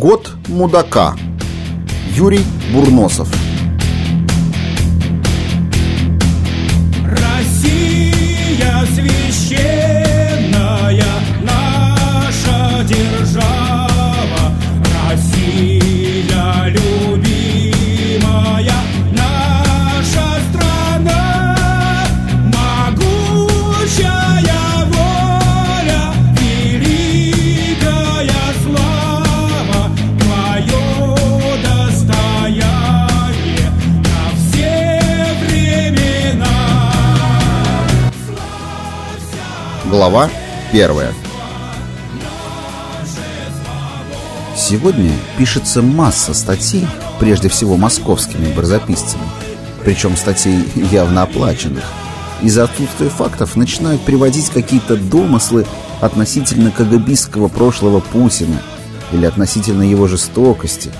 Год мудака. Юрий Бурносов. Глава первая. Сегодня пишется масса статей, прежде всего московскими барзаписцами, причем статей явно оплаченных. Из-за отсутствия фактов начинают приводить какие-то домыслы относительно КГБистского прошлого Путина или относительно его жестокости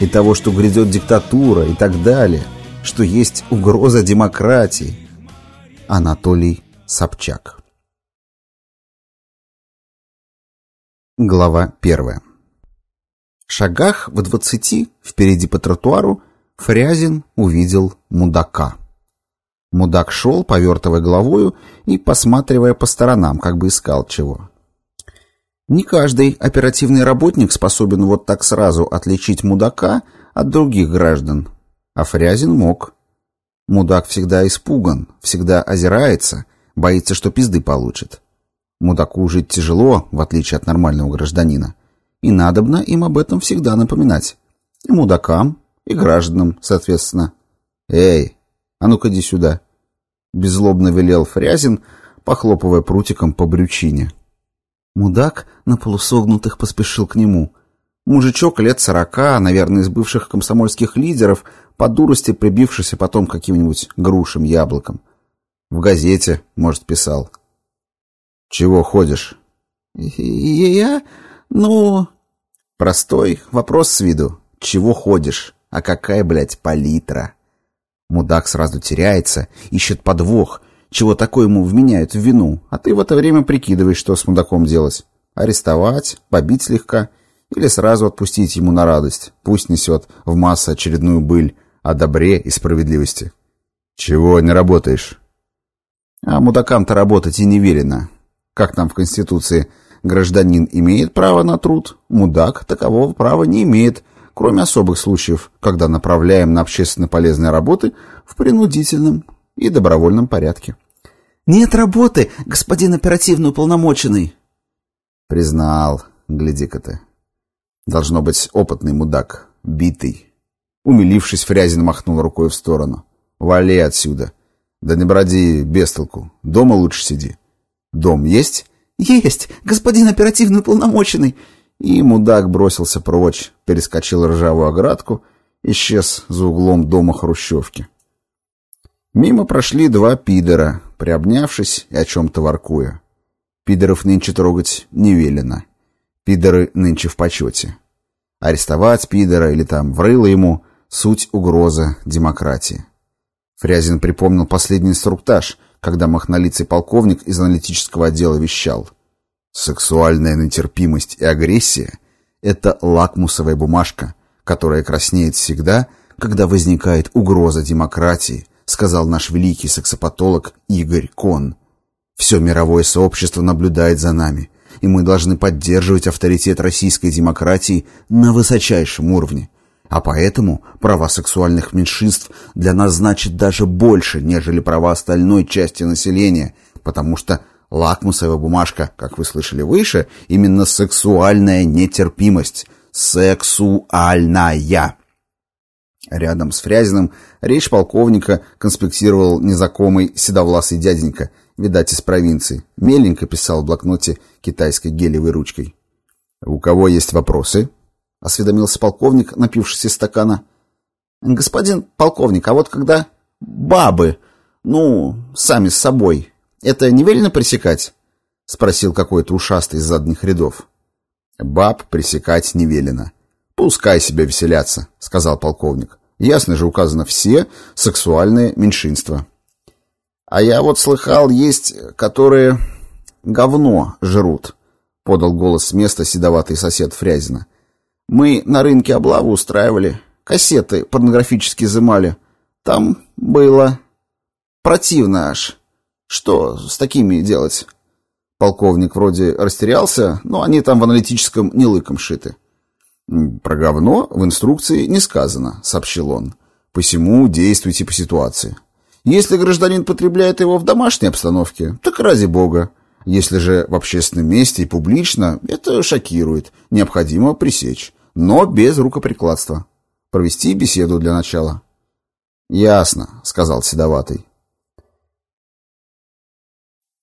и того, что грядет диктатура и так далее, что есть угроза демократии. Анатолий Собчак Глава первая. В шагах в двадцати впереди по тротуару Фрязин увидел мудака. Мудак шел, повертывая головою и посматривая по сторонам, как бы искал чего. Не каждый оперативный работник способен вот так сразу отличить мудака от других граждан, а Фрязин мог. Мудак всегда испуган, всегда озирается, боится, что пизды получит. Мудаку жить тяжело, в отличие от нормального гражданина. И надобно им об этом всегда напоминать. И мудакам, и гражданам, соответственно. «Эй, а ну-ка иди сюда!» Беззлобно велел Фрязин, похлопывая прутиком по брючине. Мудак на полусогнутых поспешил к нему. Мужичок лет сорока, наверное, из бывших комсомольских лидеров, по дурости прибившийся потом каким-нибудь грушем, яблоком. В газете, может, писал. «Чего ходишь?» «Я? Ну...» Простой вопрос с виду. «Чего ходишь? А какая, блядь, палитра?» Мудак сразу теряется, ищет подвох, чего такое ему вменяют в вину, а ты в это время прикидываешь, что с мудаком делать. Арестовать, побить слегка или сразу отпустить ему на радость. Пусть несет в массу очередную быль о добре и справедливости. «Чего не работаешь?» А мудакам-то работать и не велено. Как там в Конституции, гражданин имеет право на труд, мудак такового права не имеет, кроме особых случаев, когда направляем на общественно полезные работы в принудительном и добровольном порядке. «Нет работы, господин оперативно уполномоченный!» Признал, гляди-ка ты. Должно быть опытный мудак, битый. Умилившись, Фрязин махнул рукой в сторону. «Вали отсюда! Да не броди без толку, дома лучше сиди. Дом есть?» «Есть, господин оперативно уполномоченный!» И мудак бросился прочь, перескочил ржавую оградку, исчез за углом дома хрущевки. Мимо прошли два пидора, приобнявшись и о чем-то воркуя. Пидоров нынче трогать не велено. Пидоры нынче в почете. Арестовать пидора или там врыло ему — суть угроза демократии. Фрязин припомнил последний инструктаж, когда махнолицый полковник из аналитического отдела вещал. Сексуальная нетерпимость и агрессия — это лакмусовая бумажка, которая краснеет всегда, когда возникает угроза демократии, сказал наш великий сексопатолог Игорь Кон. Все мировое сообщество наблюдает за нами, и мы должны поддерживать авторитет российской демократии на высочайшем уровне. А поэтому права сексуальных меньшинств для нас значат даже больше, нежели права остальной части населения, потому что лакмусовая бумажка, как вы слышали выше, именно сексуальная нетерпимость. Сексуальная. Рядом с Фрязиным речь полковника конспектировал незнакомый седовласый дяденька, видать, из провинции. Меленько писал в блокноте китайской гелевой ручкой. «У кого есть вопросы?» — осведомился полковник, напившись из стакана. «Господин полковник, а вот когда бабы, ну, сами с собой, это не пресекать?» — спросил какой-то ушастый из задних рядов. «Баб пресекать не велено. Пускай себе веселятся», — сказал полковник. «Ясно же указано все сексуальные меньшинства». «А я вот слыхал, есть, которые говно жрут», — подал голос с места седоватый сосед Фрязина. Мы на рынке облаву устраивали, кассеты порнографически изымали. Там было противно аж. Что с такими делать? Полковник вроде растерялся, но они там в аналитическом не лыком шиты. «Про говно в инструкции не сказано», — сообщил он. «Посему действуйте по ситуации. Если гражданин потребляет его в домашней обстановке, так ради бога. Если же в общественном месте и публично, это шокирует. Необходимо пресечь, но без рукоприкладства. Провести беседу для начала». «Ясно», — сказал Седоватый.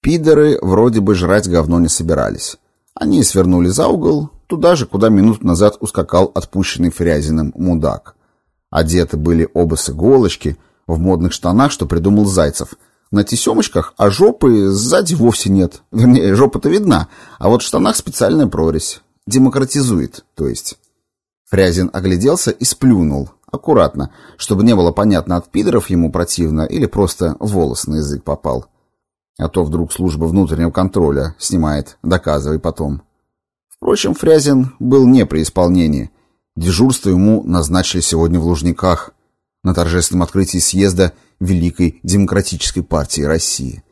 Пидоры вроде бы жрать говно не собирались. Они свернули за угол, туда же, куда минут назад ускакал отпущенный Фрязиным мудак. Одеты были оба с иголочки, в модных штанах, что придумал Зайцев. На тесемочках, а жопы сзади вовсе нет. Вернее, жопа-то видна, а вот в штанах специальная прорезь. Демократизует, то есть. Фрязин огляделся и сплюнул, аккуратно, чтобы не было понятно, от пидоров ему противно или просто волос на язык попал. А то вдруг служба внутреннего контроля снимает, доказывай потом. Впрочем, Фрязин был не при исполнении. Дежурство ему назначили сегодня в Лужниках на торжественном открытии съезда Великой Демократической партии России.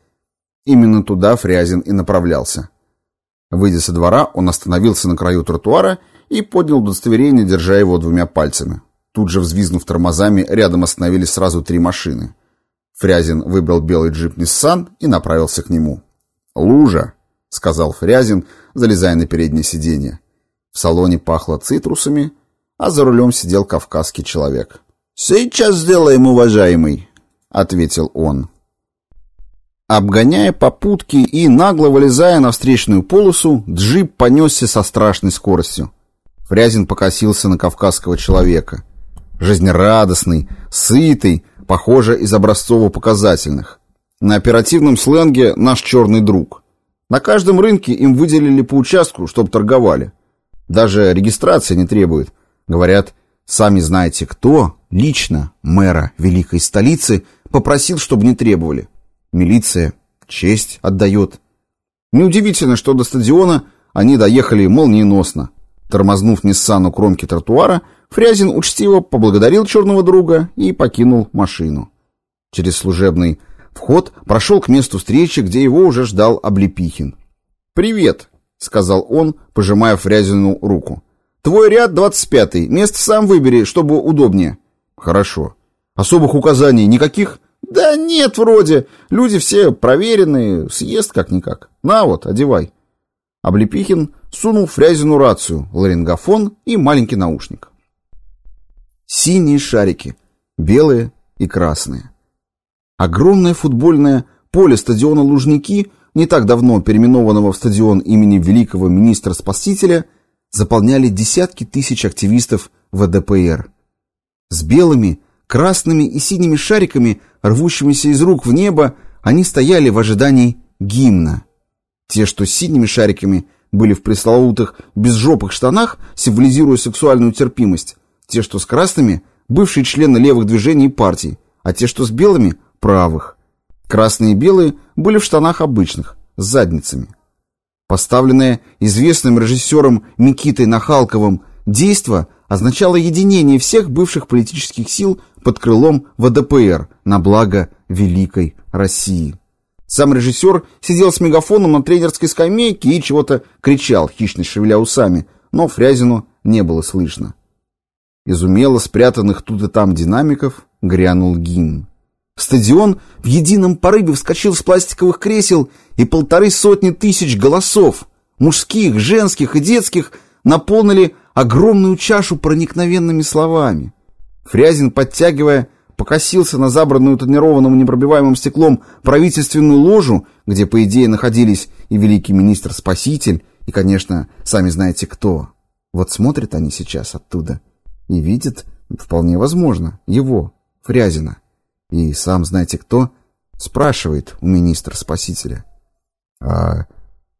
Именно туда Фрязин и направлялся. Выйдя со двора, он остановился на краю тротуара и поднял удостоверение, держа его двумя пальцами. Тут же, взвизгнув тормозами, рядом остановились сразу три машины — Фрязин выбрал белый джип Nissan и направился к нему. «Лужа», — сказал Фрязин, залезая на переднее сиденье. В салоне пахло цитрусами, а за рулем сидел кавказский человек. «Сейчас сделаем, уважаемый», — ответил он. Обгоняя попутки и нагло вылезая на встречную полосу, джип понесся со страшной скоростью. Фрязин покосился на кавказского человека. Жизнерадостный, сытый, похоже, из образцово-показательных. На оперативном сленге «наш черный друг». На каждом рынке им выделили по участку, чтобы торговали. Даже регистрация не требует. Говорят, сами знаете кто, лично мэра великой столицы попросил, чтобы не требовали. Милиция честь отдает. Неудивительно, что до стадиона они доехали молниеносно. Тормознув Ниссану кромки тротуара, Фрязин учтиво поблагодарил черного друга и покинул машину. Через служебный вход прошел к месту встречи, где его уже ждал Облепихин. «Привет», — сказал он, пожимая Фрязину руку. «Твой ряд двадцать пятый. Место сам выбери, чтобы удобнее». «Хорошо. Особых указаний никаких?» «Да нет, вроде. Люди все проверенные, съест как-никак. На вот, одевай». Облепихин сунул Фрязину рацию, ларингофон и маленький наушник. Синие шарики, белые и красные. Огромное футбольное поле стадиона Лужники, не так давно переименованного в стадион имени великого министра-спасителя, заполняли десятки тысяч активистов ВДПР. С белыми, красными и синими шариками, рвущимися из рук в небо, они стояли в ожидании гимна. Те, что с синими шариками, были в пресловутых безжопых штанах, символизируя сексуальную терпимость, те, что с красными, бывшие члены левых движений партий, а те, что с белыми, правых. Красные и белые были в штанах обычных, с задницами. Поставленное известным режиссером Микитой Нахалковым действо означало единение всех бывших политических сил под крылом ВДПР на благо великой России. Сам режиссер сидел с мегафоном на тренерской скамейке и чего-то кричал, хищно шевеля усами, но Фрязину не было слышно. Из умело спрятанных тут и там динамиков грянул гимн. Стадион в едином порыве вскочил с пластиковых кресел, и полторы сотни тысяч голосов, мужских, женских и детских, наполнили огромную чашу проникновенными словами. Фрязин, подтягивая, покосился на забранную тонированным непробиваемым стеклом правительственную ложу, где, по идее, находились и великий министр-спаситель, и, конечно, сами знаете кто. Вот смотрят они сейчас оттуда — и видит, вполне возможно, его, Фрязина. И сам знаете кто, спрашивает у министра-спасителя. «А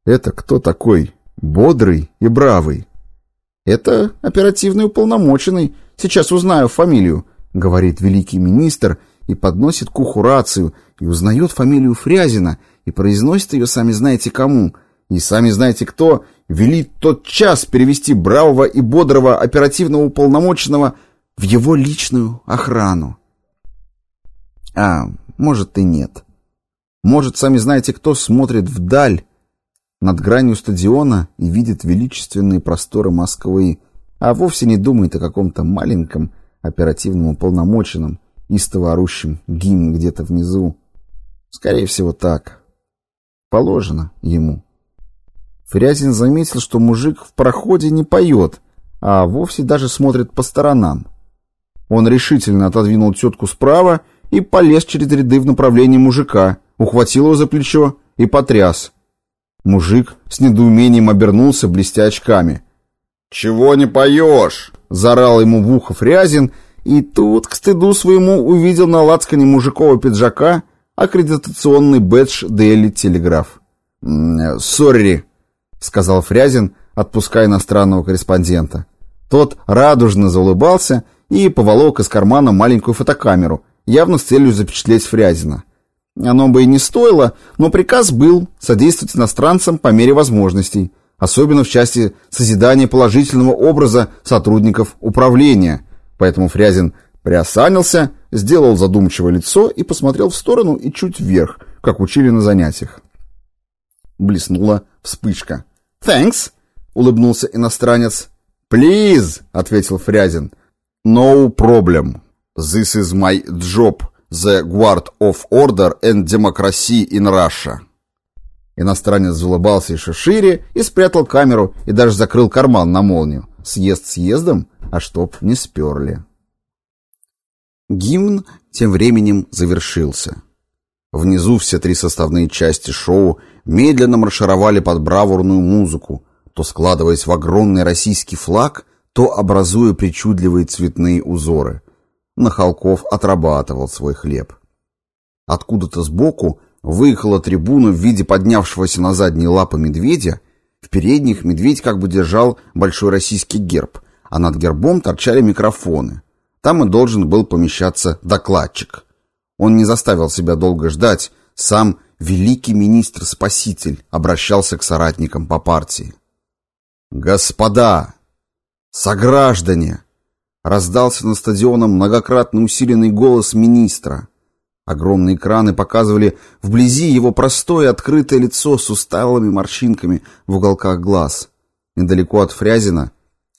это кто такой бодрый и бравый?» «Это оперативный уполномоченный. Сейчас узнаю фамилию», — говорит великий министр и подносит к уху рацию и узнает фамилию Фрязина и произносит ее, сами знаете кому, и сами знаете кто, велит тот час перевести бравого и бодрого оперативного уполномоченного в его личную охрану. А, может и нет. Может, сами знаете кто смотрит вдаль, над гранью стадиона и видит величественные просторы Москвы, а вовсе не думает о каком-то маленьком оперативном уполномоченном, истово орущем гимн где-то внизу. Скорее всего, так. Положено ему. Фрязин заметил, что мужик в проходе не поет, а вовсе даже смотрит по сторонам. Он решительно отодвинул тетку справа и полез через ряды в направлении мужика, ухватил его за плечо и потряс. Мужик с недоумением обернулся, блестя очками. «Чего не поешь?» — заорал ему в ухо Фрязин, и тут, к стыду своему, увидел на лацкане мужикова пиджака аккредитационный бэдж Daily Телеграф. «Сорри», — сказал Фрязин, отпуская иностранного корреспондента. Тот радужно заулыбался и поволок из кармана маленькую фотокамеру, явно с целью запечатлеть Фрязина. Оно бы и не стоило, но приказ был содействовать иностранцам по мере возможностей, особенно в части созидания положительного образа сотрудников управления. Поэтому Фрязин приосанился, сделал задумчивое лицо и посмотрел в сторону и чуть вверх, как учили на занятиях. Блеснула вспышка. «Thanks!» — улыбнулся иностранец. «Please!» — ответил Фрязин. «No problem. This is my job, the guard of order and democracy in Russia». Иностранец залыбался еще шире и спрятал камеру и даже закрыл карман на молнию. Съезд съездом, а чтоб не сперли. Гимн тем временем завершился. Внизу все три составные части шоу медленно маршировали под бравурную музыку, то складываясь в огромный российский флаг, то образуя причудливые цветные узоры. Нахалков отрабатывал свой хлеб. Откуда-то сбоку выехала трибуна в виде поднявшегося на задние лапы медведя. В передних медведь как бы держал большой российский герб, а над гербом торчали микрофоны. Там и должен был помещаться докладчик. Он не заставил себя долго ждать, сам великий министр-спаситель обращался к соратникам по партии. «Господа! Сограждане!» Раздался на стадионом многократно усиленный голос министра. Огромные экраны показывали вблизи его простое открытое лицо с усталыми морщинками в уголках глаз. Недалеко от Фрязина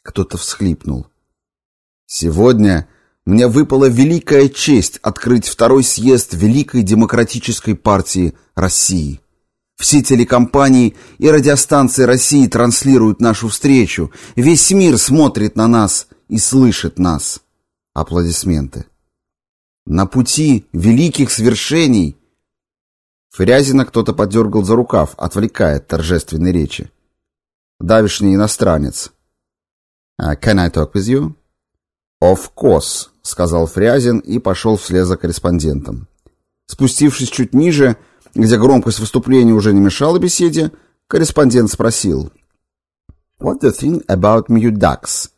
кто-то всхлипнул. «Сегодня мне выпала великая честь открыть второй съезд Великой Демократической партии России. Все телекомпании и радиостанции России транслируют нашу встречу. Весь мир смотрит на нас и слышит нас. Аплодисменты. На пути великих свершений Фрязина кто-то подергал за рукав, отвлекая от торжественной речи. Давишний иностранец. Uh, «Can I talk with you?» «Of course», — сказал Фрязин и пошел вслед за корреспондентом. Спустившись чуть ниже, где громкость выступления уже не мешала беседе, корреспондент спросил. «What do you think about Mudaks?»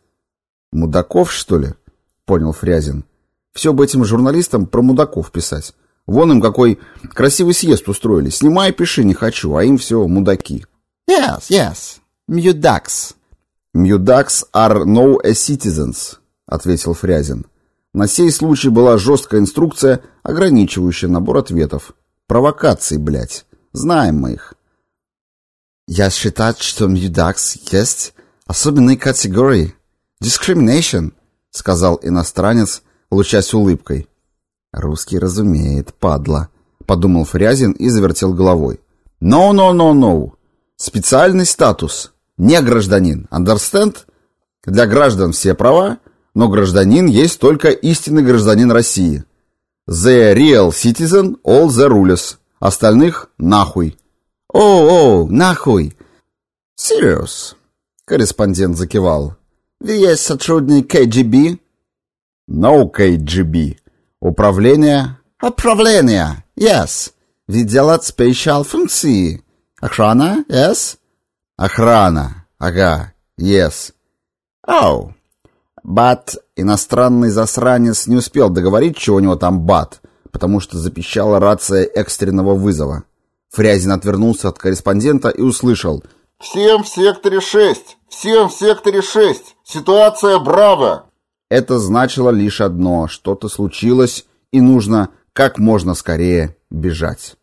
«Мудаков, что ли?» — понял Фрязин. «Все бы этим журналистам про мудаков писать. Вон им какой красивый съезд устроили. Снимай, пиши, не хочу, а им все мудаки». «Yes, yes, Mudaks». «Mudaks are no a citizens», — ответил Фрязин. На сей случай была жесткая инструкция, ограничивающая набор ответов. Провокации, блядь. Знаем мы их. Я считаю, что Мьюдакс есть особенные категории. Discrimination, сказал иностранец, лучась улыбкой. Русский разумеет, падла, подумал Фрязин и завертел головой. No, no, no, no. Специальный статус. Не гражданин. Understand? Для граждан все права, но гражданин есть только истинный гражданин России. The real citizen, all the rules. Остальных нахуй. О, о, нахуй. Serious. Корреспондент закивал. Вы есть сотрудник КГБ? No KGB. Управление? Управление. Yes. Делать специал функции. Охрана? Yes. Охрана. Ага. Yes. Oh. Бат, иностранный засранец, не успел договорить, что у него там бат, потому что запищала рация экстренного вызова. Фрязин отвернулся от корреспондента и услышал «Всем в секторе 6! Всем в секторе 6! Ситуация браво!» Это значило лишь одно – что-то случилось, и нужно как можно скорее бежать.